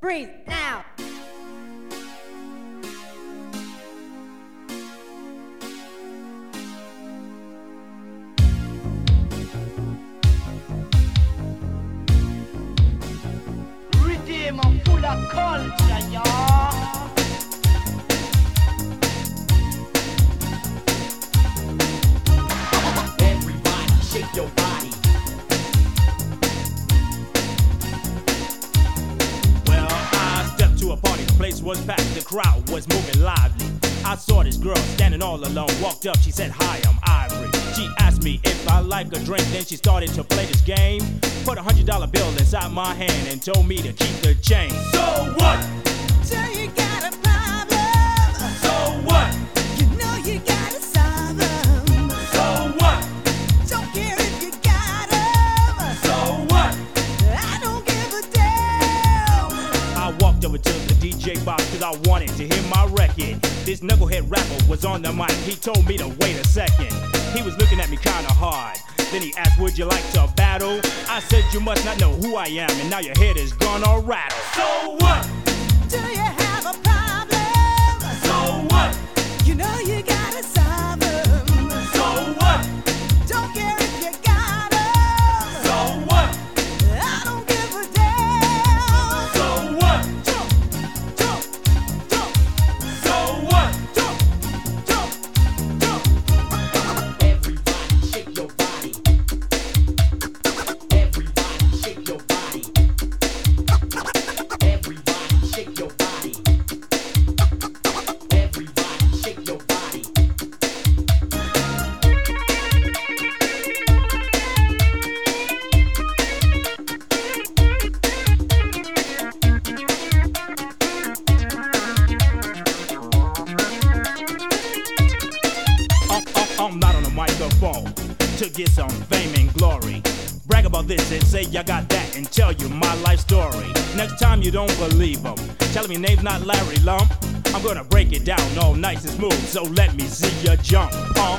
breathe now. Redeem full of culture, y'all. Packed, the crowd was moving lively. I saw this girl standing all alone. Walked up, she said, Hi, I'm Ivory. She asked me if I like a drink, then she started to play this game. Put a hundred dollar bill inside my hand and told me to keep the change. So what? So you got This knucklehead rapper was on the mic. He told me to wait a second. He was looking at me kinda hard. Then he asked, Would you like to battle? I said, You must not know who I am, and now your head is gonna rattle. So what? This and say I got that and tell you my life story. Next time you don't believe them, telling me name's not Larry Lump. I'm gonna break it down all nice and smooth, so let me see you jump, pump.